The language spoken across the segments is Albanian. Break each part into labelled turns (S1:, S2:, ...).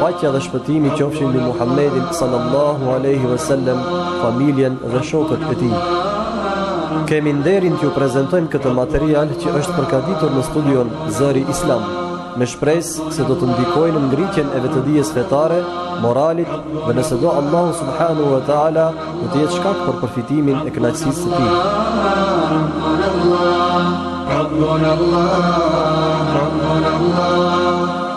S1: Paqja dhe shpëtimi qofshin mbi Muhammedin sallallahu alaihi wasallam, familjen dhe shokët e tij. Kemi nderin t'ju prezantojmë këtë material që është përgatitur në studion Zëri Islam, me shpresë se do të ndikojë në ngritjen e vetëdijes fetare, moralit dhe nëse do Allahu subhanahu wa taala do të jetë shkak për përfitimin e kënaqësisë së tij.
S2: Rabbuna Allah, Rabbuna Allah, Rabbuna Allah.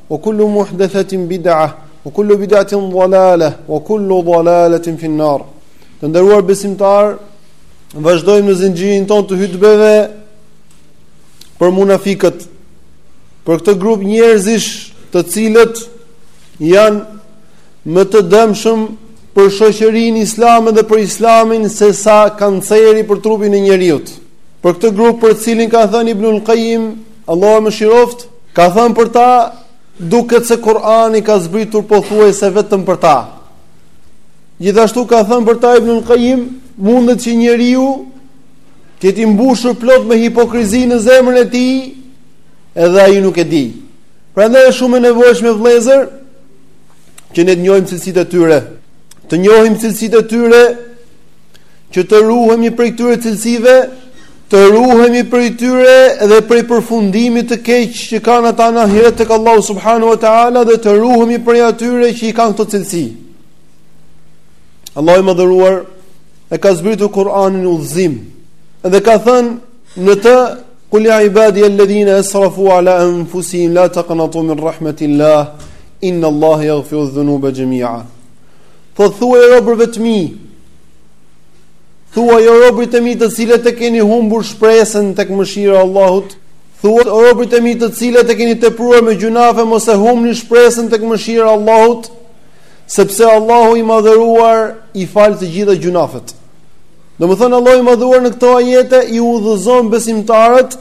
S2: Wa kullu muhdethetin bid'ah, wa kullu bid'atin dhalale, wa kullu dhalaletin finnar. Të nderuar besimtarë, vazhdojmë në zinxhirin tonë të hytbeve për munafikët, për këtë grup njerëzish të cilët janë më të dëmshëm për shoqërinë islame dhe për islamin se sa kanceri për trupin e njeriut. Për këtë grup për cilin ka thënë Ibnul Qayyim Allahu e mëshiroftë, ka thënë për ta, duket se Kur'ani ka zbritur pothuajse vetëm për ta. Gjithashtu ka thënë për ta Ibnul Qayyim, mundet që njeriu të jetë i mbushur plot me hipokrizi në zemrën e tij, edhe ai nuk e di. Prandaj është shumë e nevojshme vëllezër që ne të njohim cilësitë e tyre. Të njohim cilësitë e tyre që të ruhemi prej këtyre cilësive, Të ruhemi prej tyre dhe prej përfundimit të keq që kanë ata në ahiret tek Allahu subhanahu wa taala dhe të ruhemi prej atyre që i kanë këto cilësi. Allahu i madhëruar e ka zbritur Kur'anin udhëzim dhe ka thënë në të Kul ja ibadi alladhina asrafu ala anfusihim la taqnatu min rahmatillah inna Allaha yaghfiru dhunuba jami'a. Thuaj o robët e mi, Thuaj o robët e mi të cilët e keni humbur shpresën tek mëshira e Allahut, thuaj o robët e mi të cilët e keni tepruar me gjynahe mos e humbni shpresën tek mëshira e Allahut, sepse Allahu i madhëruar i fal të gjitha gjynahet. Domethënë Allahu i madhëruar në këto ajete i udhëzon besimtarët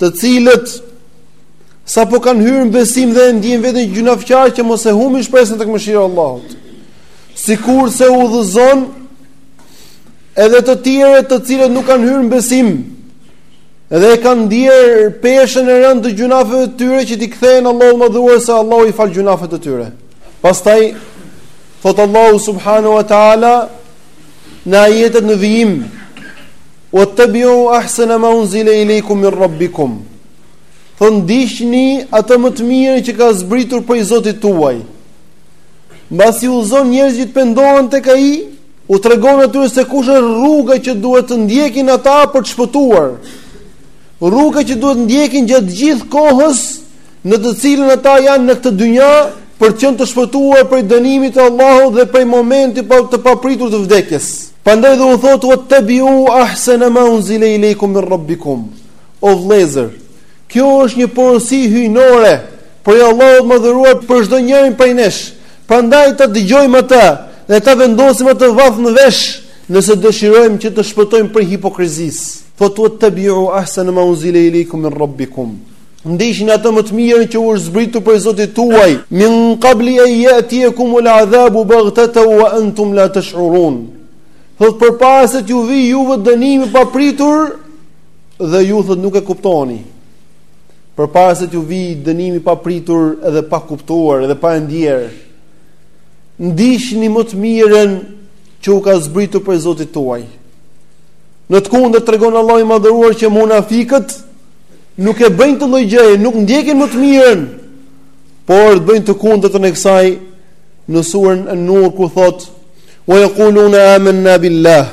S2: të cilët sapo kanë hyrë në besim dhe e ndjejnë veten gjynahqar që mos e humbin shpresën tek mëshira e Allahut. Sikurse udhëzon edhe të tjerët të cilët nuk kanë hyrë në besim dhe e kanë ndier peshën e rëndë të gjynaheve të tyre që t'i kthehen Allahut të madhëruar se Allahu i fal gjynahet e tyre. Pastaj thotë Allahu subhanahu wa taala në ajetet në vijim wa tabiu ahsana ma unzila ilaykum min rabbikum. Thotë ndiqni atë më të mirë që ka zbritur prej Zotit tuaj. Mbasi udhëzon njerëzit të pendohen tek ai, u tregon atyre se kush është rruga që duhet të ndjekin ata për të shpëtuar. Rruga që duhet të ndjekin gjatë gjithë kohës në të cilën ata janë në këtë dynja për të qenë të shpëtuar prej dënimit të Allahut dhe prej momentit të papritur të vdekjes. Prandaj dhe u thotë wattabiu ahsana ma unzila ilaykum min rabbikum. O vëllezër, kjo është një porosi hyjnore prej Allahut të Madhëruar për çdo njërin prej nesh. Prandaj ta dëgjojmë atë dhe ta vendosim atë vath në vesh, nëse dëshirojmë që të shpëtojmë prej hipokrizisë. Thotë wattabiu ahsana ma unzila ilaykum min rabbikum. Ndiqni atë më të mirën që u është zbritur prej Zotit tuaj, min qabli an yatiyakumul adhabu baghtatan wa antum la tashurun. Thotë përpara se t'ju vijë juve dënimi papritur dhe ju thotë nuk e kuptoni. Përpara se t'ju vijë dënimi papritur edhe pa kuptuar edhe pa e ndier, ndiqni më të mirën që u ka zbritur prej Zotit tuaj. Në të kundërt tregon Allahu i madhëruar që munafikët nuk e bëjnë këtë lloj gjëje, nuk ndjekin më të mirën, por bëjnë të kundërtën e kësaj në suren An-Nur ku thotë: "Wa yaquluna amanna billah"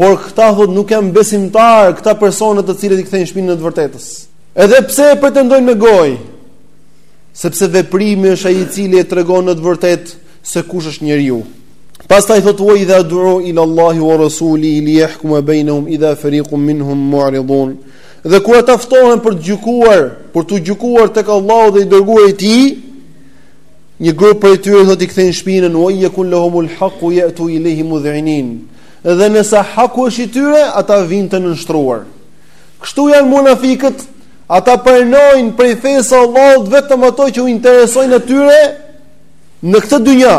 S2: Por këta thotë nuk janë besimtarë, këta persona të cilët i kthejnë shpinën të vërtetës. Edhe pse e pretendojnë me gojë, sepse veprimi është ai i cili e tregon në të vërtetë se kush është njeriu. Pastaj thotë wa idha du'u ila Allahi wa rasulihi li yahkuma bainahum idha fariqun minhum mu'ridun. Dhe kur ata ftohen për të gjykuar, për t'u gjykuar tek Allahu dhe i dërguari i tij, Një grup prej tyre thotë i kthejnë shpinën wa in yakun lahumul haqu yatu ilayhi mudh'inin. Dhe nëse haku është i tyre, ata vijnë të nënshtruar. Kështu janë munafikët, ata pranojnë prej fesë së Allahut vetëm ato që u interesojnë atyre në këtë dynja.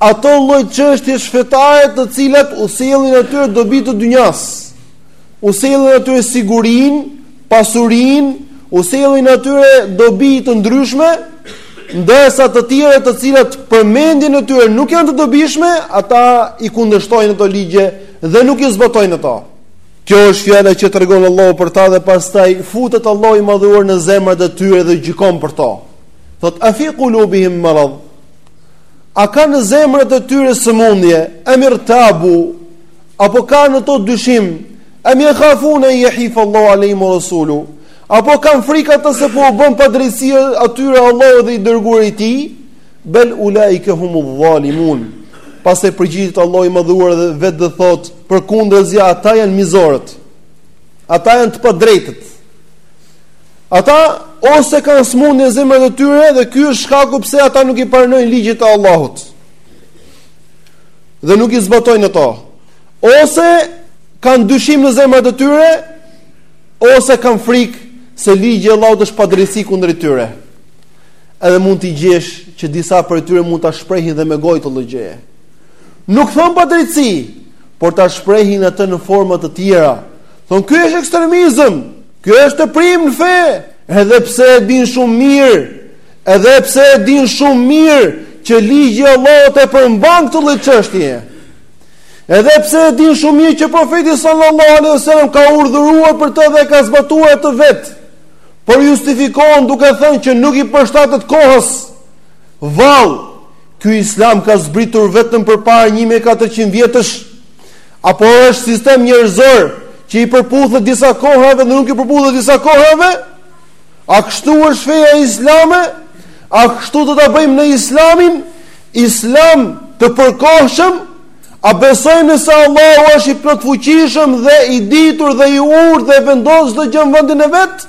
S2: Ato lloj çështjesh fetare të cilat u sjellin atyre dobi të dynjas. U sjellin atyre sigurinë pasurinë, u sjellin atyre dobi të ndryshme, ndërsa të tjerat të cilat për mendjen e tyre nuk janë të dobishme, ata i kundërshtojnë ato ligje dhe nuk i zbatojnë ato. Kjo është fjala që tregon Allahu për ta dhe pastaj futet Allahu i madhëruar në zemrat e tyre dhe gjykon për to. Thotë afi qulubihim marad. A ka në zemrat e tyre sëmundje? Amirtabu Apo ka në to dyshim, em jekhafune en jehife Allahu alejhim ue Rasuluhu, apo kanë frikë ata se po u bën padrejtësi atyre Allahu dhe i dërguari i tij, bel ulaike humu dhalimun, pastaj përgjigjet Allahu i madhëruar edhe vetë dhe thotë, përkundrazi, ata janë mizorët, ata janë të padrejtët, ata ose kanë sëmundje në zemrat e tyre dhe ky është shkaku pse ata nuk i pranojnë ligjet e Allahut. dhe nuk i zbatojnë ato. Ose kanë dyshim në zemrat e tyre, ose kanë frikë se ligji i Allahut është padrejtësi kundrejt tyre. Edhe mund të gjesh që disa prej tyre mund ta shprehin dhe me gojë këto llogje. Nuk thonë padrejtësi, por ta shprehin atë në forma të tjera. Thonë ky është ekstremizëm, ky është teprim në fe, edhe pse e dinë shumë mirë Edhe pse e dinë shumë mirë që ligji i Allahut e përmban këtë lloj çështje. Edhe pse e dinë shumë mirë që profeti sallallahu alaihi wasallam ka urdhëruar për të dhe e ka zbatuar atë vetë, por justifikohen duke thënë që nuk i përshtatet kohës. Vallë, ky islam ka zbritur vetëm përpara 1400 vjetësh. Apo është sistem njerëzor që i përputhet disa kohërave dhe nuk i përputhet disa kohërave? A kështu është feja islame? A kështu do ta bëjmë ne islamin? Islam të përkohshëm? A besojmë ne se Allahu është i plotfuqishëm dhe i ditur dhe i urtë dhe e vendos çdo gjë në vendin e vet?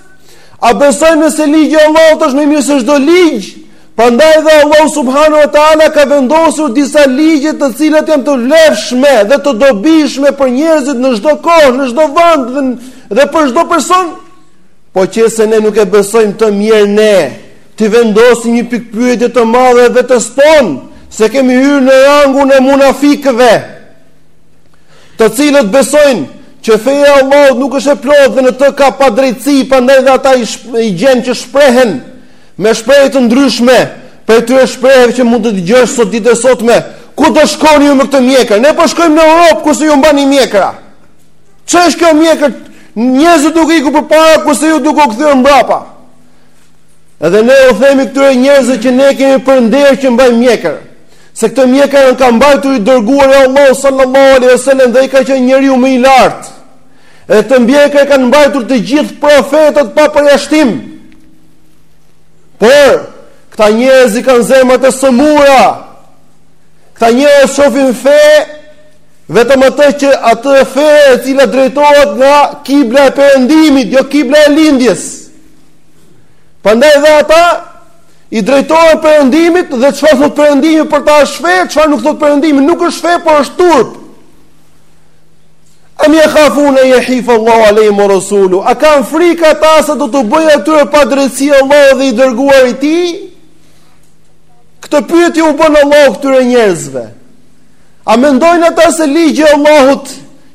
S2: A besojmë se ligji i Allahut është më i mirë se çdo ligj? Prandaj dhe Allahu subhanahu wa taala ka vendosur disa ligje të cilat janë të vlefshme dhe të dobishme për njerëzit në çdo kohë, në çdo vend dhe, dhe për çdo person. Po qe se ne nuk e besojmë këtë, mjerë ne, t'i vendosim një pikëpyetje të madhe vetes tonë, se kemi hyrë në rangun e munafikëve, të cilët besojnë që feja e Allahut nuk është e plotë dhe në të ka padrejtësi, prandaj dhe ata i, shp i gjen që shprehen me shprehje të ndryshme, prej atyre shprehjeve që mund të dëgjosh sot ditët e sotme, ku do shkoni ju me këtë mjekër, ne po shkojmë në Europë, kurse ju mbani mjekra, Ç'është kjo mjekër? Njerëzit duke ikur përpara, kurse ju duke u kthyer mbrapa. Edhe ne u themi këtyre njerëzve që ne kemi për nder që mbajmë mjekër. Se këtë mjekër e ka mbajtur i dërguari i Allahut sallallahu alaihi sallam dhe ai ka qenë njeriu më i lartë. Edhe këtë mjekër e kanë mbajtur të gjithë profetët pa përjashtim. Por, këta njerëz i kanë zemrat e sëmura. Këta njerëz shofin fe Vetëm atë që atë fe e cila drejtohet nga kibla e perëndimit, jo kibla e lindjes. Prandaj dhe ata i drejtohen perëndimit dhe çfarë thot perëndimi për ta është fe, çfarë nuk thot perëndimi, nuk është fe, por është turp. Am yakhafuna an yahifa Allahu alayhim wa rasulu. A kanë frikë ata se do t'u bëjë atyre padrejtësi Allahu dhe i dërguari i tij? Këtë pyetje u bën Allahu këtyre njerëzve. A mendojnë ata se ligji i Allahut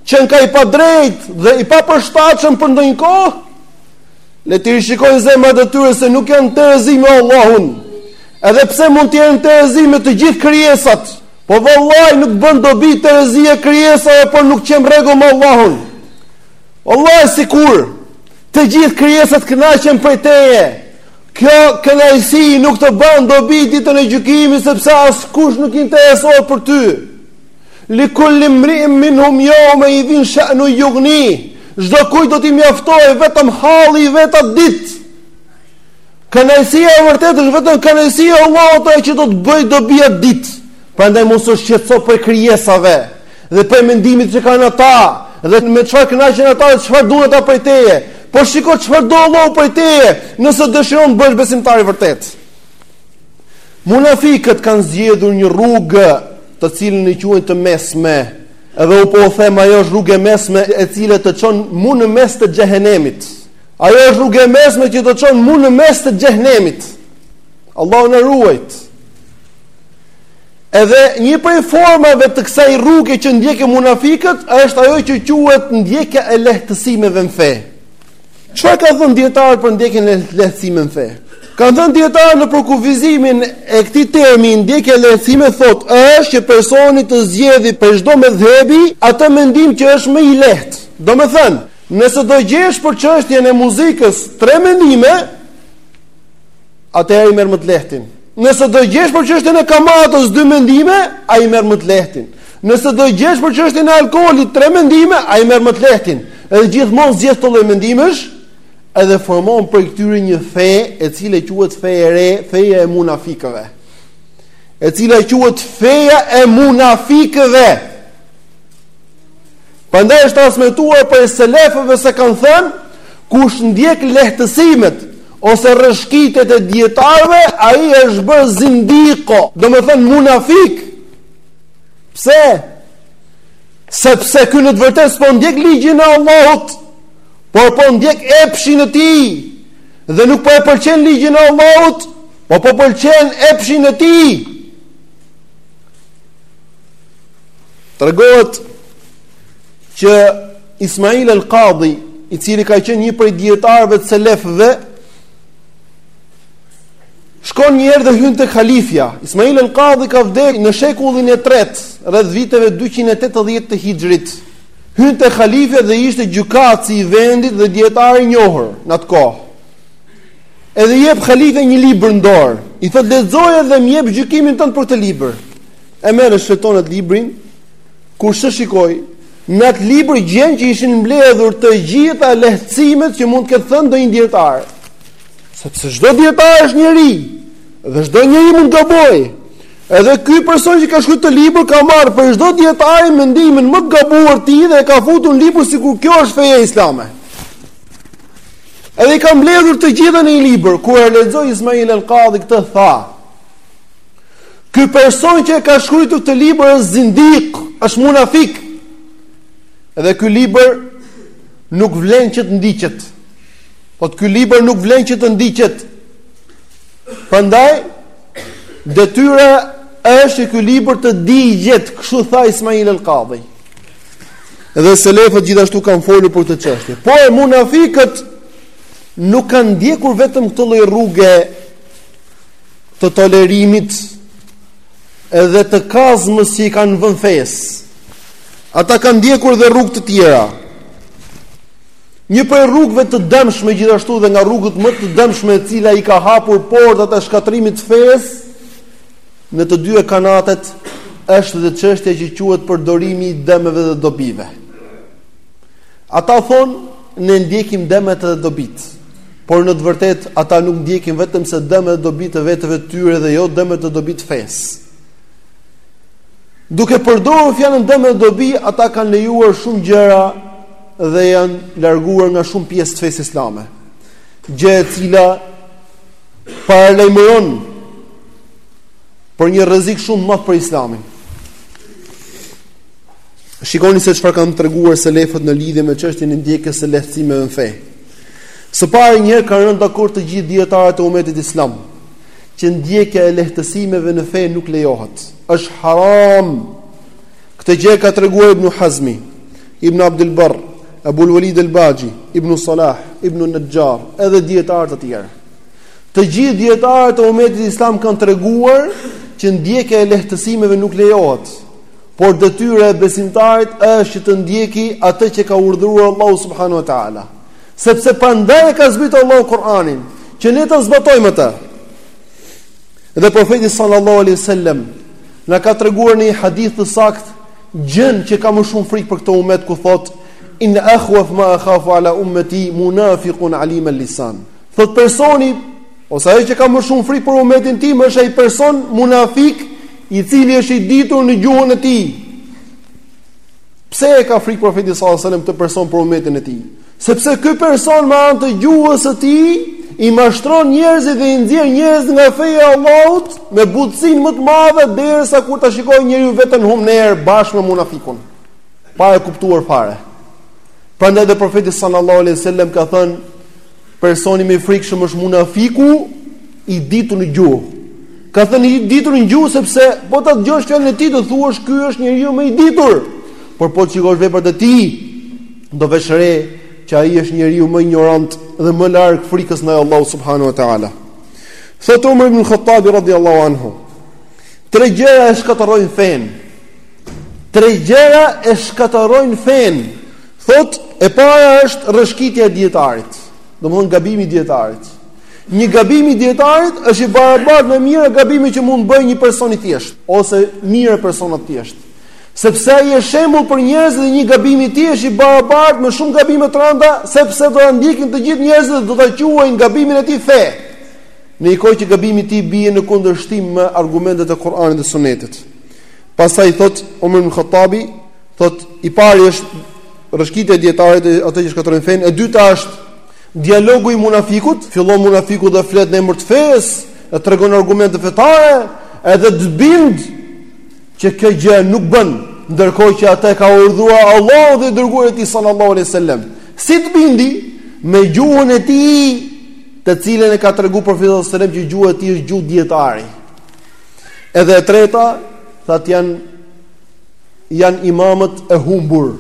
S2: qenka i padrejtë dhe i papërshtatshëm për ndonjë kohë? Le t'i rishikojnë zemrat e tyre se nuk janë terezi me Allahun. Edhe pse mund të jenë terezi me të gjithë krijesat, po vallahi nuk bën dobi terezia e krijesave po nuk qe në rregull me Allahun. Vallahi sikur të gjithë krijesat kënaqen prej teje, Kjo kënaqësi nuk të bën dobi ditën e gjykimit sepse askush nuk interesohet për ty. Li kulli mriin min hum jeume idhin shenun jugnih, çdokujt do t'i mjaftojë vetëm halli i vet atë ditë. Kënaqësia e vërtetë është vetëm kënaqësia e Allahut që do të bëjë dobi atë ditë. Prandaj mos u shqetëso prej krijesave. dhe prej mendimit që kanë ata, dhe me çfarë kënaqen ata dhe çfarë duan ata prej teje. Por shiko çfarë do Allahu prej teje, nëse dëshiron të bëhesh besimtar i vërtetë. Munafikët kanë zgjedhur një rrugë të cilën e quajnë të mesme. Edhe unë po u them ajo është rrugë e mesme e cila të çon mu në mes të xhehenemit. Ajo është rrugë e mesme që të çon mu në mes të xhehenemit. Allahu na ruajtë. Edhe një prej formave të kësaj rruge që ndjekin munafikët është ajo që quhet ndjekja e lehtësimeve në fe. Çfarë kanë thënë dijetarët për ndjekjen e lehtësimeve në fe? Kanë thënë dijetarët në përkufizimin e këtij termi ndjekja e lehtësimeve thotë është që personi të zgjedhë prej çdo medhhebi atë mendim që është më i lehtë. Domethënë, nëse do gjesh për çështjen e muzikës tre mendime, atëherë ai merr më të lehtin. Nëse do gjesh për çështjen e kamatës dy mendime, ai merr më të lehtin. Nëse do gjesh për çështjen e alkoolit tre mendime, ai merr më të lehtin. Edhe gjithmonë zgjedh këto lloj mendimesh, edhe formon prej këtyre një fe, e cila quhet fe e re, feja e munafikëve. E cila quhet feja e munafikëve. Prandaj është transmetuar prej selefëve se kanë thënë, kush ndjek lehtësimet ose rrëshkitjet e dijetarëve, ai është bërë zindik, domethënë munafik. Pse? Sepse ky në të vërtetë s'po ndjek ligjin e Allahut, por po ndjek epshin e tij dhe nuk po e pëlqen ligjin e Allahut, por po pëlqen epshin e tij. Tregohet që Ismail al-Qadhi, i cili ka qenë një prej dijetarëve të selefëve, shkon një herë dhe hyn tek halifja. Ismail al-Qadhi ka vdekur në shekullin e 3, rreth viteve 280 të Hixhrit. Hyn tek halifja dhe ishte gjykatësi i vendit dhe dijetar i njohur në atë kohë. Edhe i jep halifja një libër në dorë, i thotë lexoje dhe më jep gjykimin tënd për këtë libër. E merr e shfleton atë librin, kur ç'të shikojë, në atë libër gjen që ishin mbledhur të gjitha lehtësimet që mund të ketë thënë ndonjë dijetar. Sepse çdo dijetar është njeri dhe çdo njeri mund të gabojë. Edhe ky person që ka shkruar këtë libër ka marrë prej çdo dijetari mendimin më të gabuar të tij dhe e ka futur në libër sikur kjo është feja islame. Edhe i ka mbledhur të gjitha në një libër, kur e lexoi Ismail al-Qadhi këtë tha. Ky person që e ka shkruar këtë libër është zindik, është munafik. Edhe ky libër nuk vlen që të ndiqet. Thotë ky libër nuk vlen që të ndiqet. Prandaj detyra është që ky libër të digjet, kështu tha Ismail al-Qadhi. Dhe selefët gjithashtu kanë folur për këtë çështje. Por munafikët nuk kanë ndjekur vetëm këtë lloj rruge të tolerimit edhe të kazmës që i kanë vënë fesë. Ata kanë ndjekur dhe rrugë të tjera. Një prej rrugëve të dëmshme gjithashtu dhe nga rrugët më të dëmshme e cila i ka hapur portat e shkatërrimit të fesë në të dyja kanatet është dhe çështja që quhet përdorimi i dëmeve dhe dobive. Ata thonë ne ndjekim dëmet dhe dobitë. Por në të vërtetë ata nuk ndjekin vetëm se dëmet dhe dobitë e veteve të tyre dhe jo dëmet dhe dobitë e fesë. Duke përdorur fjalën dëme dhe dobi, ata kanë lejuar shumë gjëra dhe janë larguar nga shumë pjesë të fesë islame. Gjëja e cila paralajmëron për një rrezik shumë të madh për islamin. Shikoni se çfarë kanë treguar selefët në lidhje me çështjen e ndjekjes së lehtësimeve në fe. Së pari një herë kanë rënë dakord të gjithë dijetarët e umetit islam që ndjekja e lehtësimeve në fe nuk lejohet. Është haram. Këtë gjë e ka treguar Ibn Hazmi, Ibn Abdul Barr, Abu al-Walid al-Baxhi, Ibn Salah, Ibnu Naxhar, edhe dijetarë të tjerë. Të gjithë dijetarët e umetit islam kanë treguar që ndjekja e lehtësimeve nuk lejohet. Por detyra e besimtarit është që të ndjeki atë që ka urdhëruar Allahu subhanahu wa taala, sepse prandaj e ka zbritur Allahu Kur'anin, që ne ta zbatojmë atë. Dhe profeti sallallahu alaihi wasallam na ka treguar në një hadith të saktë gjënë që ka më shumë frikë për këtë umet ku thotë in akhwaf ma akhafu ala ummati munafiqun alim al-lisan. Thotë personi Ose ai që ka më shumë frikë për umetin tim është ai person munafik i cili është i ditur në gjuhën e tij. Pse e ka frikë profeti sallallahu alajhi wasallam këtë person për umetin e tij? Sepse ky person me anë të gjuhës së tij i mashtron njerëzit dhe i nxjerr njerëzit nga feja e Allahut me butësinë më të madhe derisa kur ta shikojë njeriu veten në humnerë bashkë me munafikun. Pa e kuptuar fare. Prandaj dhe profeti sallallahu alajhi wasallam ka thënë Personi më i frikshëm është munafiku i ditur në gjuhë. Ka thënë i ditur në gjuhë sepse po ta dëgjosh fjalën e tij do thuash ky është njeriu më i ditur. Por po të shikosh veprat e tij, do vesh re që ai është njeriu më injorant dhe më larg frikës ndaj Allahut subhanahu wa taala. Thotë Umar ibn Khattab radhiyallahu anhu, tre gjëra e shkatërrojnë fenë. Tre gjëra e shkatërrojnë fenë. Thotë, e para është rrëshkitja e dijetarit, domethënë gabimi i dijetarit. Një gabim i dijetarit është i barabartë me mijëra gabime që mund të bëjë një person i thjeshtë ose mijëra persona të thjeshtë. Sepse ai është shembull për njerëzit dhe një gabim i tij është i barabartë me shumë gabime të rënda, sepse do ta ndjekin të gjithë njerëzit dhe do ta quajnë gabimin e tij fe. Në një kohë që gabimi i tij bie në kundërshtim me argumentet e Kuranit dhe Sunetit. Pastaj thotë Omer ibn Khattabi, Thotë i pari është rrëshkitja e dijetarit, ato që shkatërrojnë fenë, e dyta është dialogu i munafikut, fillon munafiku dhe flet në emër të fesë, e tregon argumente fetare, edhe të bind që kjo gjë nuk bën, ndërkohë që atë e ka urdhëruar Allahu dhe dërguari i tij sallallahu alaihi wasallam. Si të bindi me gjuhën e tij, të cilën e ka treguar profeti sallallahu alaihi wasallam që gjuha e tij është gjuhë dijetari. Edhe e treta, thotë janë janë imamët e humbur.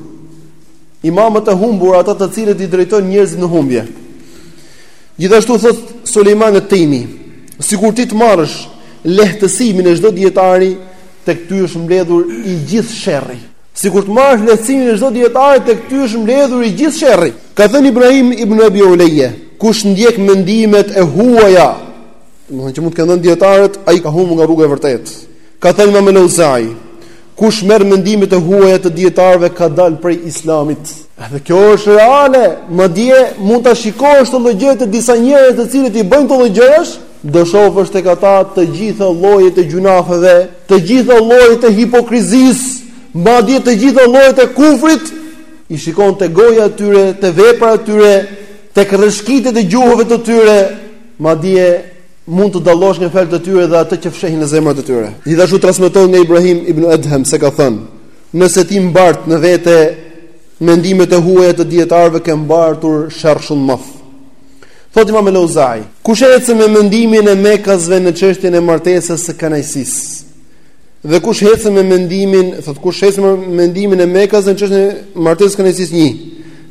S2: Imamët e humbur ata të cilët i drejtojnë njerëzit në humbje. Gjithashtu thotë Sulejman et Tejmi, sikur ti të marrësh lehtësimin e çdo dijetari, tek ty është mbledhur i gjithë sherri. Sikur të marrësh lehtësimin e çdo dijetari, tek ty është mbledhur i gjithë sherri. Ka thënë Ibrahim ibn Abi Ulayya, kush ndjek mendimet e huaja, domethënë që mund të kenë dhënë dijetarët, ai ka humbur nga rruga e vërtetë. Ka thënë Imam Al-Auza'i, Kush merr mendimet e huaja të dijetarëve ka dalë prej Islamit. Edhe kjo është reale, madje mund ta shikosh këtë lloj gjëje te disa njerëz të cilët i bëjnë këto lloj gjërash, do shofësh tek ata të gjitha llojet e gjynaheve, të gjitha llojet e hipokrizisë, madje të gjitha llojet e kufrit, i shikon te goja e tyre, te veprat e tyre, tek rrëshqitjet e gjuhëve të tyre, madje mund të dallosh nga fjalët e tyre dhe atë që fshehin në zemrat e tyre. Gjithashtu transmetohet nga Ibrahim ibn Adham se ka thënë: Nëse ti mbart në vete mendimet e huaja të dijetarëve ke mbartur sherr shumë të madh. Thot Imam Al-Auza'i, kush ecën me mendimin e mekasve në çështjen e martesës së kënaqësisë, Dhe kush hecën me mendimin, thot kush hecën me mendimin e mekasve në çështjen e martesës kënaqësisë një.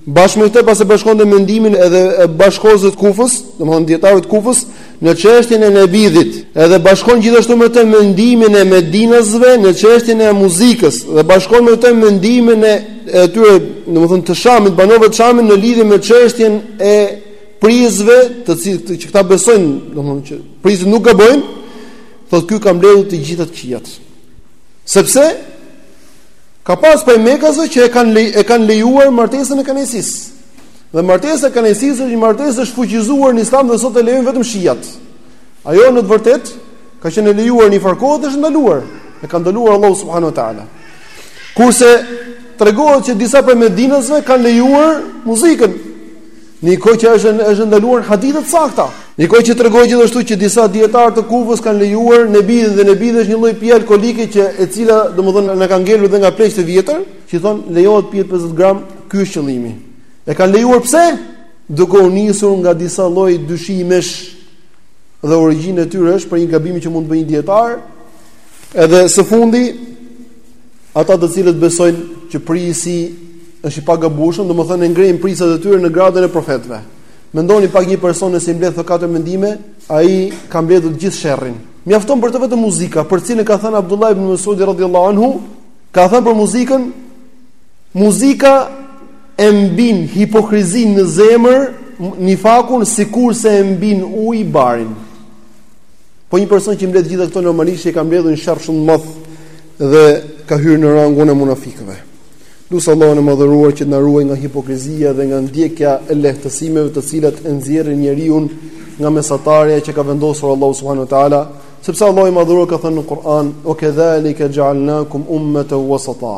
S2: Bashkë me këto pas i bashkon dhe mendimin edhe banorëve të Kufës, domthonë dijetarëve të Kufës në çështjen e nebidhit. Edhe bashkon gjithashtu me to mendimin e Medinasve në çështjen e muzikës dhe bashkon me to mendimin e atyre, domthonë të Shamit, banorëve të Shamit në lidhje me çështjen e prijësve, të cilët që këta besojnë, domthonë që prijësit nuk gabojnë, Thotë ky ka mbledhur të gjitha të këqijat. Sepse ka pas prej mekasve që e kanë e kanë lejuar martesën e kënaqësisë. Dhe martesa e kënaqësisë është një martesë e shfuqizuar në Islam dhe sot e lejojnë vetëm shiat. Ajo në të vërtetë ka qenë e lejuar një farë kohe dhe është ndaluar. E ka ndaluar Allahu subhanahu wa taala. Kurse tregohet se disa prej medinasve kanë lejuar muzikën, Ndërkohë që është e ndaluar në hadithe të sakta. Ndërkohë që tregohet gjithashtu që disa dijetarë të Kufës kanë lejuar nebidhin dhe nebidhi është një lloj pije alkoolike që e cila domethënë na ka ngelur dhe nga pleqtë e vjetër, që thon lejohet të pihet 50 gram, ky është qëllimi. E kanë lejuar pse? Duke u nisur nga disa lloj dyshimesh dhe origjina e tyre është prej një gabimi që mund të bëjë një dijetar. Edhe së fundi Ata të cilët besojnë që prijësi është i pagabueshëm, domethënë i ngrejnë prijësat e tyre në gradën e profetëve. Mendoni pak një person nëse i mbledh këto katër mendime, ai ka mbledhur të gjithë sherrin. Mjafton për të vetëm muzika, për cilën ka thënë Abdullah ibn Mas'ud radhiyallahu anhu, ka thënë për muzikën, muzika e mbin hipokrizin në zemër, nifakun, sikurse e mbin uji barin. Po një person që i mbledh gjitha këto normalisht që ai ka mbledhur një sherr shumë të madh, dhe ka hyrë në rangun e munafikëve. Lus Allahun e madhëruar që të na ruajë nga hipokrizia dhe nga ndjekja e lehtësimeve të cilat e nxjerrin njeriun nga mesatarja që ka vendosur Allahu subhanahu ue ta'ala, sepse Allahu i madhëruar ka thënë në Kur'an, ue kedhalike xhealnakum ummeten wasata,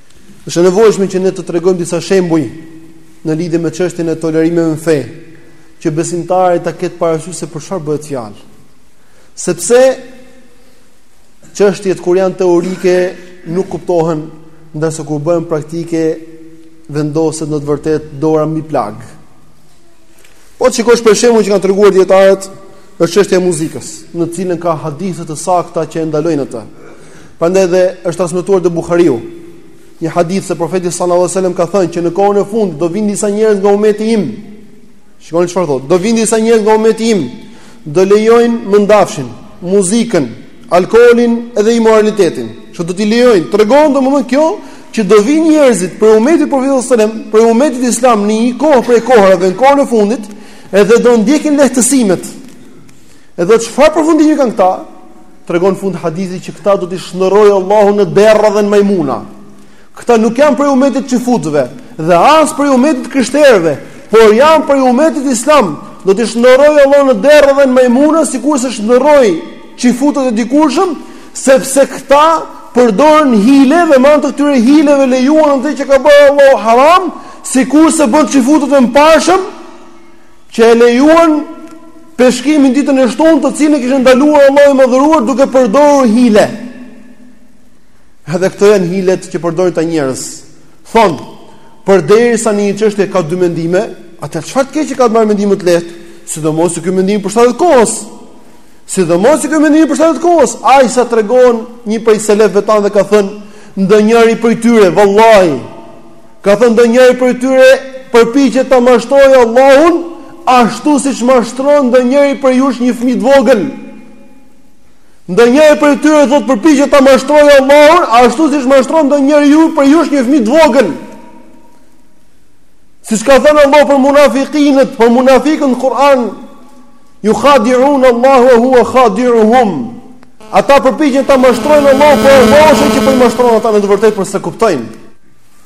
S2: Është e nevojshme që ne të tregojmë disa shembuj në lidhje me çështjen e tolerimeve në fe, që besimtari ta ketë parasysh se për çfarë bëhet fjalë. Sepse çështjet kur janë teorike nuk kuptohen, ndërsa kur bëhen praktike vendoset në të vërtetë dora mbi plagë. Po të shikosh prej shembujve që kanë treguar dijetarët është çështja e muzikës, në të cilën ka hadithe të sakta që e ndalojnë atë. Prandaj dhe është transmetuar te Buhariu një hadith se profeti sallallahu alajhi wasallam ka thënë që në kohën e fundit do vinë disa njerëz nga ummeti im. Shikoni çfarë thotë, do vinë disa njerëz nga ummeti im, do lejojnë mëndafshin, muzikën, alkoolin dhe imoralitetin. Do t'i lejojnë? Tregon domethënë kjo që do vinë njerëzit prej ummetit të profetit sallallahu alajhi wasallam, prej ummetit islam në një kohë prej kohërave, në kohën e fundit, edhe do ndjekin lehtësimet. Edhe çfarë përfundimi kanë këta? Tregon fund hadithi që këta do t'i shndërrojë Allahu në derra dhe në majmuna. Këta nuk janë prej umetit të çifutëve dhe as prej umetit të krishterëve, por janë prej umetit Islam. Do t'i shndërrojë Allahu në derra dhe në majmuna sikurse shndërroi çifutët e dikurshëm, sepse këta përdorën hile dhe me anë të këtyre hileve lejuan atë që ka bërë Allahu haram, sikurse bënë çifutët e mëparshëm, që e lejuan peshkimin ditën e shtunë, të cilin e kishte ndaluar Allahu i Madhëruar duke përdorur hile. Edhe këto janë hilet që përdorin këta njerëz. Thonë, përderisa në një çështje ka dy mendime, atëherë çfarë të keqe ka të marr mendimin më të lehtë, sidomos ky mendim i përshtatet kohës. Sidomos ky mendim i përshtatet kohës, aq sa tregon një prej selefëve tanë dhe ka thënë ndonjëri prej tyre, vallahi, Ka thënë ndonjëri prej tyre, Përpiqet ta mashtrojë Allahun ashtu siç mashtron ndonjëri prej jush një fëmijë të vogël. Ndonjëri prej tyre thotë përpiqet ta mashtrojë Allahun ashtu siç mashtron ndonjëri ju prej jush një fëmijë të vogël. Siç ka thënë Allah për munafikinët, për munafikën në Kur'an, jukhadiune Allahe ue hua khadiuhum. Ata përpiqen ta mashtrojnë Allahun, por Allahu është që po i mashtrojnë ata në të vërtetë por s'e kuptojnë.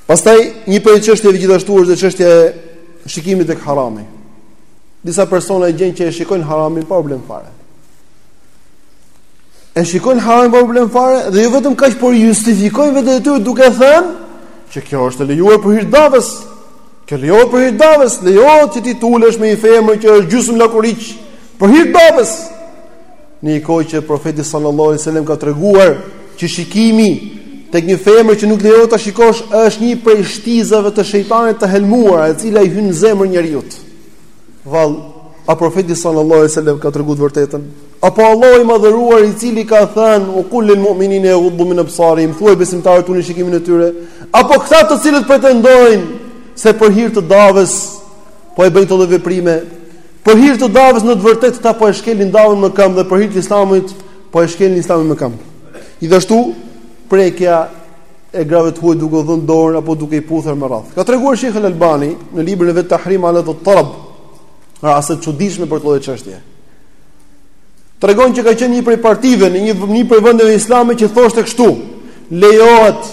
S2: Pastaj një prej çështjeve gjithashtu është dhe çështja e shikimit tek harami. Disa persona e gjen që e shikojnë haramin pa problem fare. E shikojnë haramin pa problem fare dhe jo vetëm kaq por justifikojnë veten e tyre duke thënë që kjo është e lejuar për hir davës. Kjo lejohet për hir davës, lejohet që ti të ulesh me një femër që është gjysmë lakuriq për hir davës. Në një kohë që profeti sallallahu alaihi wasallam ka treguar që shikimi tek një femër që nuk lejohet ta shikosh është një prej shtizave të shejtanit të helmuara, e cila i hyn në zemër njeriut. Vallë, a profeti sallallahu alaihi wasallam ka treguar të vërtetën? Apo Allahu i madhëruar i cili ka thënë, "Kul lil mu'minina yaghuddu min absarihim", thuaj besimtarëve t'ulin shikimin e tyre. Apo këta të cilët pretendojnë se për hir të davës po e bëjnë këto veprime, Për hir të davës në të vërtetë këta po e shkelin davën me këmbë dhe për hir të Islamit po e shkelin Islamin me këmbë. Gjithashtu prekja e grave të huaja duke u dhënë dorën apo duke i puthur me radhë. Ka treguar Sheikh Al-Albani në librin e vet Tahrim alat at-Tarab, raste të çuditshme për këtë çështje. Tregon që ka qenë një prej partive në një një prej vendeve islame që thoshte kështu, lejohet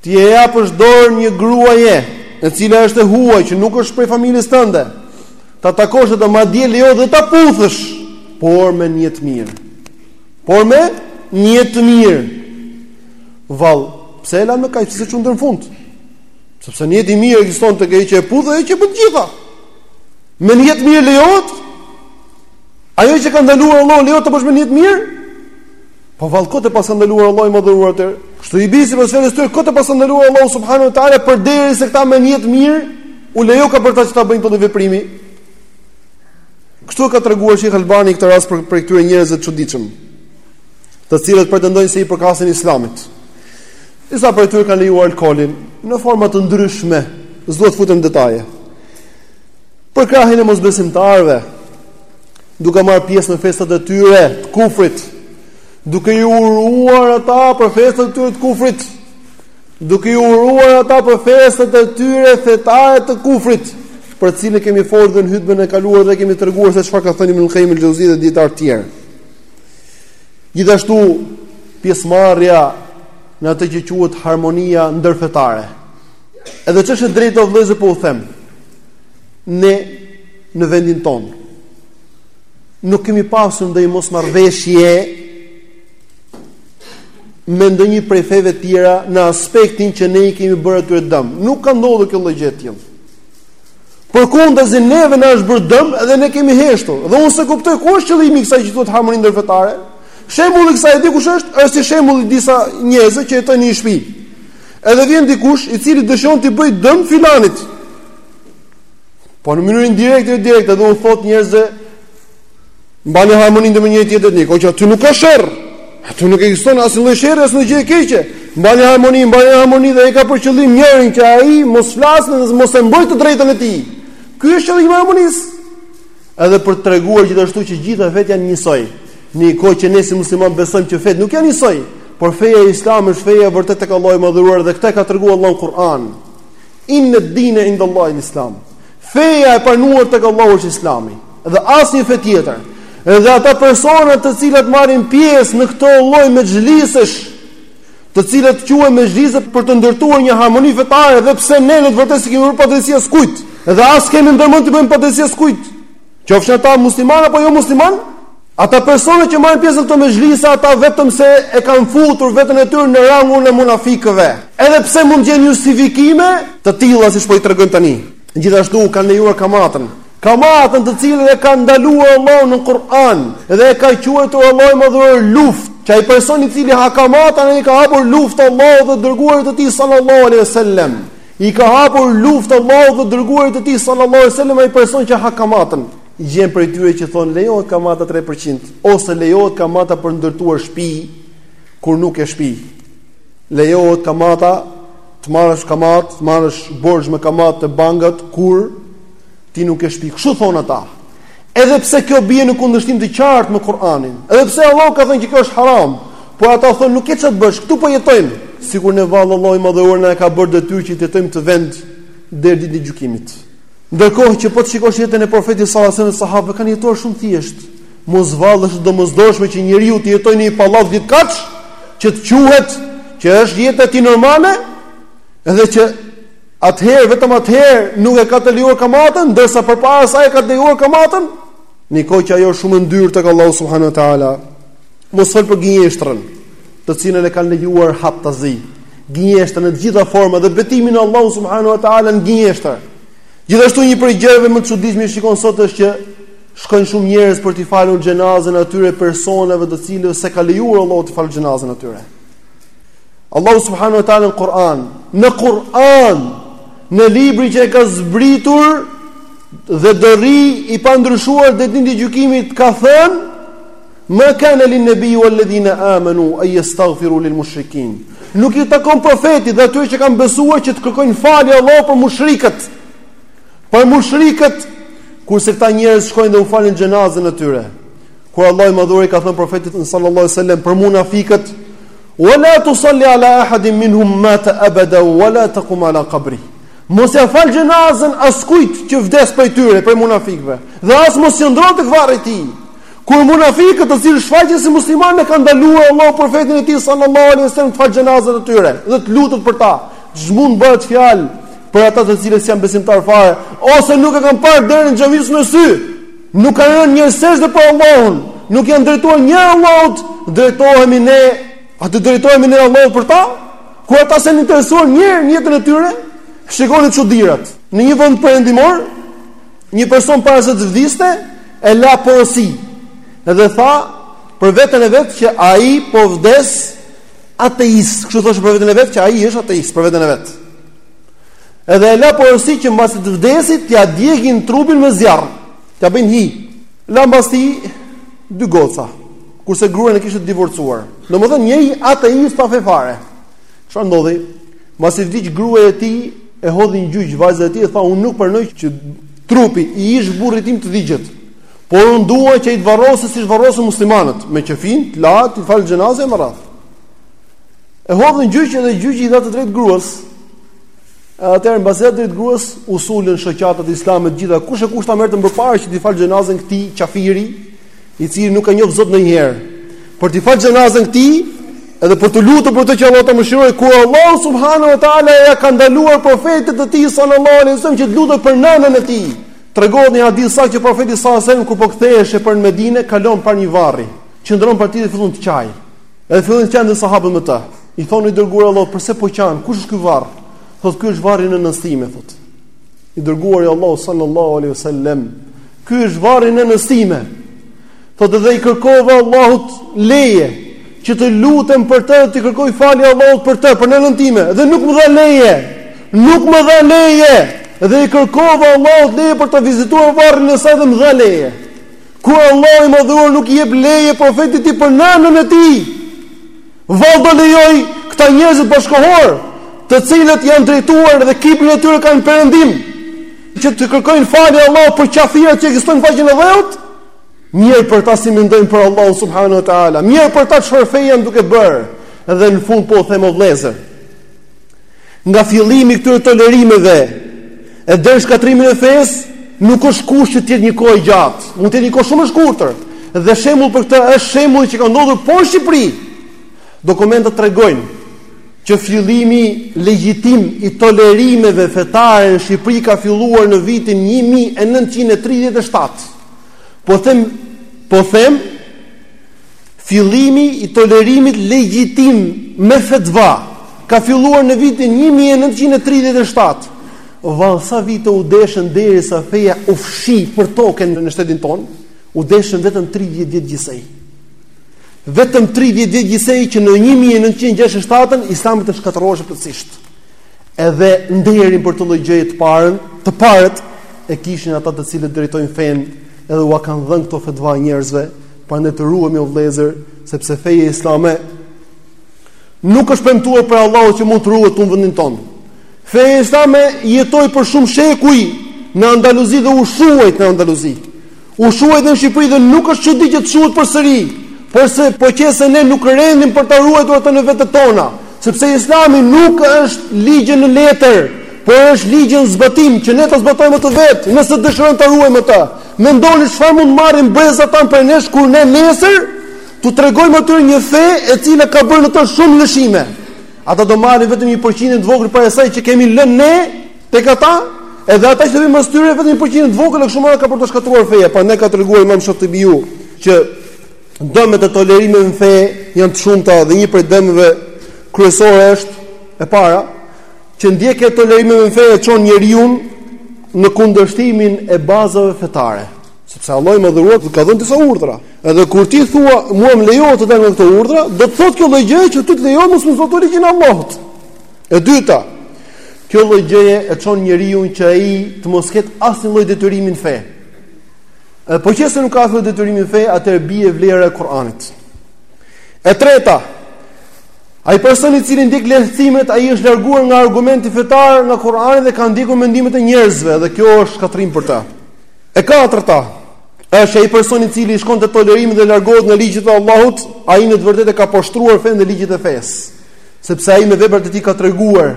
S2: t'ia japësh dorën një gruaje, e cila është e huaj që nuk është prej familjes tënde. Ta takosh atë madje lejohet dhe ta puthësh, por me nijet të mirë. Por me nijet të mirë. Vallë, pse e lanë me kaq, pse s'e çuan deri në fund? Sepse nijeti i mirë ekziston te ai që e puth e ai që bën të gjitha. Me nijet të mirë lejohet? Ajo që ka ndaluar Allahu lejohet ta bësh me nijet të mirë? Po vallë kot e paska ndaluar Allahu i madhëruar atë. Kështu i bie sipas fjalës së tyre kot e paska ndaluar Allahu subhanahu wa taala përderisa këta me nijet të mirë u lejoka për ta që t'i bëjnë këto veprime. Kështu ka treguar Sheikh Albani këtë rast prej këtyre njerëzve të çuditshëm, të cilët pretendojnë se i përkasin Islamit. Disa prej tyre kanë lejuar alkoolin në forma të ndryshme, s'do të futem në detaje. Përkrahjen e mosbesimtarëve, duke marrë pjesë në festat e tyre të kufrit, duke i uruar ata për festat e tyre të kufrit, duke i uruar ata për festat e tyre fetare të kufrit, për të cilën kemi folur në hytben e kaluar dhe kemi treguar se çfarë ka thënë Ibn Qayyim al-Xhauzi dhe dijetarë të tjerë. Gjithashtu pjesëmarrja në atë që quhet harmonia ndërfetare. Edhe ç'është e drejta vëllezër po u them. ne në vendin tonë nuk kemi pasur ndonjë mosmarrëveshje me ndonjë prej feve të tjera në aspektin që ne i kemi bërë atyre dëm. Nuk ka ndodhur kjo lloj gjëje e tillë. Por përkundrazi neve na është bërë dëm dhe ne kemi heshtur. Dhe unë s'e kuptoj ku është qëllimi i kësaj që thuhet harmoni ndërfetare. Shembulli i kësaj e di kush është? Është si shembulli i disa njerëzve që jetojnë në një shtëpi. Edhe vjen dikush i cili dëshiron t'i bëjë dëm filanit. Po në mënyrë indirekte ose direkte do u thotë njerëzve mbani harmoninë me njëri-tjetrin, ndërkohë që aty nuk ka sherr. Aty nuk ekziston asnjë lloj sherri, asnjë gjë e keqe. Mbani harmoninë, mbani harmoninë dhe e ka për qëllim njeriun që ai mos flasë dhe mos e mbrojë të drejtën e tij. Ky është qëllimi i harmonisë. Edhe për të treguar gjithashtu që gjithë fetë janë njësoj. Ndërkohë që ne si muslimanë besojmë që fetë nuk janë njësoj, por feja e Islamit është feja e vërtetë tek Allahu i Madhëruar dhe këtë ka treguar Allahu në Kur'an. Inna ad-dina 'inda Allahi al-Islam. Feja e pranuar tek Allahu është Islami dhe asnjë fe tjetër. Edhe ata persona të cilët marrin pjesë në këto lloj mexhlisesh, të cilat quhen mexhlise për të ndërtuar një harmoni fetare edhe pse ne në të vërtetë s'i kemi bërë padrejtësi askujt. Dhe as kemi ndërmend t'i bëjmë padrejtësi askujt. Qofshin ata muslimanë apo jo muslimanë, ata persona që marrin pjesë në këto mexhlise, ata vetëm se e kanë futur veten e tyre në rangun e munafikëve. Edhe pse mund të gjejnë justifikime të tilla siç po i tregojmë tani. Gjithashtu kanë lejuar kamatën. Kamatën të cilën e ka ndaluar Allahu në Kur'an dhe e ka quajtur Allahu i Madhëruar luftë. Që ai person i cili ha kamatën ai i ka hapur luftë Allahut dhe dërguarit të tij sallallahu alaihi wasallam. I ka hapur luftë Allahut dhe dërguarit të tij sallallahu alaihi wasallam ai person që ha kamatën. Gjen prej tyre që thonë lejohet kamata 3% ose lejohet kamata për ndërtuar shpi kur nuk ke shpi. Lejohet kamata të marrësh kamatë, të marrësh borxh me kamatë te bankat kur ti nuk ke shpi. Kështu thonë ata. Edhe pse kjo bie në kundërshtim të qartë me Kur'anin, edhe pse Allahu ka thënë që kjo është haram, por ata thonë nuk ke ça të bësh, këtu po jetojmë, sikur ne vallë Allahu i madhëruar na e ka bërë detyrë që të jetojmë në këtë vend deri ditën e gjykimit. Ndërkohë që po të shikosh jetën e profetit sallallahu alajhi wasallam dhe sahabëve kanë jetuar shumë thjesht. Mos vallë është domosdoshme që njeriu të jetojë në një pallat dhjetëkatësh që të quhet që është jeta e tij normale, edhe që Atëherë, vetëm atëherë, nuk e ka të lejuar kamatën, ndërsa përpara saj e ka të lejuar kamatën, ndërkohë që ajo është shumë e ndyrë tek Allahu subhanahu wa taala, mos fol për gënjeshtrën, të cilën e kanë lejuar haptazi, gënjeshtrën në të gjitha format dhe betimin në Allahun subhanahu wa taala në gënjeshtër. Gjithashtu një prej gjërave më të çuditshme që shikon sot është që shkojnë shumë njerëz për t'i falur xhenazën atyre personave të cilëve s'e ka lejuar Allahu t'u falet xhenazja atyre. Allahu subhanahu wa taala në Kur'an, në Kur'an, në librin që e ka zbritur dhe do rri i pandryshuar deri në ditën e gjykimit ka thënë Ma kana lin nabi wal ladina amanu ay yastaghfiru lil mushrikin. Nuk i takon profetit dhe atyre që kanë besuar që të kërkojnë falje Allahut për mushrikët. Për mushrikët kurse këta njerëz shkojnë dhe u falin xhenazën e tyre. Kur Allahu i Madhëruar i ka thënë profetit sallallahu alaihi wasallam për munafikët, Wa la tusalli ala ahadin minhum mata abada wa la taqum ala qabri. Mos ia fal xhenazën askujt që vdes prej tyre, prej munafikëve, dhe as mos qëndro tek varri i tij. Kur munafikët të cilët shfaqen si muslimanë e ka ndaluar Allahu profetin e tij sallallahu alaihi wasallam të fal xhenazën e tyre dhe të lutet për ta. Ç'mund bëhet fjalë për ata të cilët s'janë besimtarë fare ose nuk e kanë parë derën e xhamisë në sy? Nuk kanë rënë njëherë në sexhde për Allahun, nuk janë drejtuar njëherë Allahut, drejtohemi ne, a t'i drejtohemi ne Allahut për ta? Kur ata s'janë interesuar njëherë në jetën e tyre? Shikoni çuditë. Në një vend perëndimor, një person para se të vdiste, e la porosi. Edhe tha për veten e vet që ai po vdes ateist. Kështu thoshte për veten e vet që ai është ateist për veten e vet. Edhe e la porosi që mbasi të vdesë t'ia djegin trupin me zjarr. T'ia bëjnë hi. La mbas tij dy goca. Kurse gruan e kishte divorcuar. Domethënë një ateist pa fe fare. Çfarë ndodhi? Mbasi vdiq gruaja e tij, e hodhi në gjyq vajzën e tij dhe tha unë nuk pranoj që trupi i ish burrit tim të digjet. Por unë dua që ai të varroset si varrosen muslimanët, me qefin, të lahet, të falet xhenazja e me radhë. E hodhi në gjyq dhe gjyqi i dha të drejtë gruas. Atëherë mbasi i dha të drejtë gruas u sulën shoqatat islame të gjitha. Kush e kush ta merrte më parë që t'i falë xhenazën këtij qafiri, i cili nuk e njohu Zotin ndonjëherë. Për t'i fal xhenazën këtij, edhe për t'u lutur për të që Allah ta mëshirojë, kur Allah subhanahu wa taala ia ka ndaluar profetit të tij sallallahu alaihi wasallam që të lutet për nënën e tij. Tregohet në një hadith sahih që profeti sallallahu alaihi wasallam kur po ktheheshte për në Medinë, kalon pranë një varri, qëndron pranë tij dhe fillon të qajë. Edhe fillojnë të qajnë dhe sahabët me të. I thonë i dërguar i Allahut, përse po qan? Kush është ky varr? Thotë ky është varri i nënës time, thotë. I dërguari i Allahut sallallahu alaihi wasallam. Ky është varri i nënës time. Thotë dhe i kërkova Allahut leje që të lutem për të, t'i kërkoj falje Allahut për të, për nënën time, dhe nuk më dha leje. Nuk më dha leje. Dhe i kërkova Allahut leje për ta vizituar varrin e saj dhe më dha leje. Kur Allahu i Madhëruar nuk i jep leje profetit të tij për nënën e tij, vallë do lejojë këta njerëzit bashkëkohorë, të cilët janë drejtuar dhe kiblen e tyre kanë perëndim, që të kërkojnë falje Allahut për qafirat që ekzistojnë në faqen e dheut? Mjerë për ta si mendojnë për Allahun subhanahu wa taala, mjerë për ta çfarë feje janë duke bërë. Dhe në fund po u them o vëllezër, Nga fillimi i këtyre tolerimeve e deri në shkatrimin e fesë, nuk është kusht që të jetë një kohë e gjatë. Mund të jetë një kohë shumë e shkurtër. Dhe shembull për këtë është shembulli që ka ndodhur po në Shqipëri. Dokumentat tregojnë që fillimi legjitim i tolerimeve fetare në Shqipëri ka filluar në vitin 1937. Po them, po them Fillimi i tolerimit legjitim me fetva ka filluar në vitin një mijë e nëntëqind e tridhjetë e shtatë. Vallë sa vite u deshën derisa feja u fshi për tokë në shtetin tonë? U deshën vetëm 30 vjet gjithsej. Vetëm 30 vjet gjithsej që në një mijë e nëntëqind e gjashtëdhjetë e shtatën Islami të shkatërrohej plotësisht. Edhe nderin për këtë lloj gjëje të parën, të parët e kishin ata të cilët drejtojnë fenë, edhe ua kanë dhënë këto fetva njerëzve, Prandaj të ruhemi o vëllezër, sepse feja islame nuk është premtuar prej Allahut që mund të ruhet në vendin tonë. Feja islame jetoi për shumë shekuj në Andaluzi dhe u shuajt në Andaluzi. U shuajt në Shqipëri dhe nuk është çudi që të shuhet përsëri, porse po qe se ne nuk rendim për ta ruajtur atë në vetet tona, sepse Islami nuk është ligj në letër, por është ligj në zbatim që ne ta zbatojmë atë vetë, nëse dëshirojmë ta ruajmë atë. Mendoni çfarë mund të marrin brezat tanë prej nesh kur ne nesër t'u tregojmë atyre një fe e cila ka bërë në të shumë lëshime. Ata do marrin vetëm një përqindje të vogël prej asaj që kemi lënë ne tek ata, edhe ata që vijnë pas tyre vetëm një përqindje të vogël e kështu me radhë ka për t'u shkatërruar feja. Prandaj ka treguar Imam Shatibiu që dëmet e tolerimit në fe janë të shumta dhe një prej dëmeve kryesore është e para që ndjekja e tolerimeve në fe e çon njeriun në kundërshtimin e bazave fetare, sepse Allahu i madhëruar ka dhënë disa urdhra. Edhe kur ti thua, "Mua më lejohet të dal nga këto urdhra", do të thotë kjo lloj gjëje që ty të lejohet mos me zbatu ligjin e Allahut. E dyta, kjo lloj gjëje e çon njeriun që ai të mos ketë asnjë lloj detyrimi në fe. Edhe po qe se nuk ka asnjë detyrim në fe, atëherë bie vlera e Kur'anit. E treta, Ai person i cili ndjek lehtësimet, ai është larguar nga argumenti fetar, nga Kurani dhe ka ndjekur mendimet e njerëzve dhe kjo është shkatërrim për ta. E katërta, është ai person i cili shkon te tolerimi dhe largohet nga ligjet e Allahut, ai në të vërtetë ka poshtruar fenë dhe ligjet e fesë, sepse ai me veprat e tij ka treguar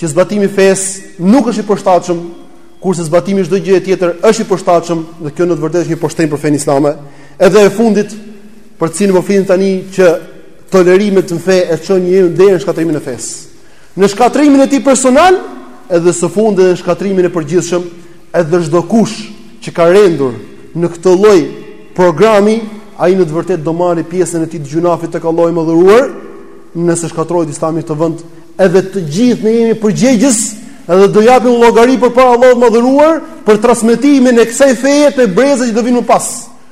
S2: që zbatimi i fesë nuk është i përshtatshëm, kurse zbatimi i çdo gjëje tjetër është i përshtatshëm dhe kjo në të vërtetë është një poshtrim për fenë islame. Edhe e fundit, për të cilin po flisim tani që Tolerimet në fe e çojnë njeriun deri në shkatrimin e fesë. Në shkatrimin e tij personal, edhe së fundi në shkatrimin e përgjithshëm, edhe çdo kush që ka rendur në këtë lloj programi, ai në të vërtetë do marrë pjesën e tij të gjynahit tek Allahu i madhëruar, nëse shkatërrohet Islami në këtë vend, edhe të gjithë ne jemi përgjegjës, edhe do japim llogari përpara Allahut të madhëruar për transmetimin e kësaj feje te brezat që do vijnë më pas.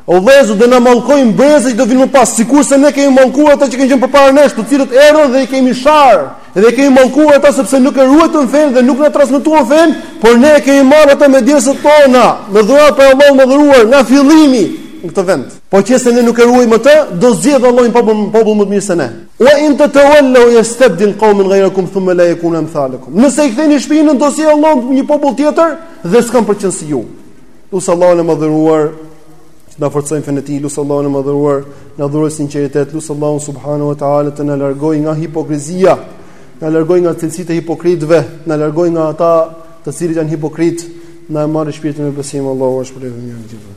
S2: O vëllezër, do na mallkojnë brezat që do vinë më pas, sikurse ne kemi mallkuar ata që kanë qenë përpara nesh, të cilët erdhën dhe i kemi sharë, dhe i kemi mallkuar ata sepse nuk e ruajtën fenë dhe nuk na transmetuan fenë, por ne e kemi marrë atë me djersat tona, me dhuratë prej Allahut të madhëruar nga fillimi në këtë vend. Po qe se ne nuk e ruajmë atë, do zgjedh Allahu një popull, popull më të mirë se ne. Wa in tatawallaw yastabdil qauman ghayrakum thumma la yakunu amsalakum. Nëse i ktheni shpinën, do zgjedh Allahu një popull tjetër dhe s'kanë për të qenë si ju. Lus Allahun e madhëruar të na forcojë në fenë e tij, lus Allahun e madhëruar na dhurojë sinqeritet, lus Allahun subhanahu wa taala të na largojë nga hipokrizia, na largojë nga cilësitë e hipokritëve, na largojë nga ata të cilët janë hipokritë, na e marrë shpirtin me besim Allahu është për të mirë gjithë.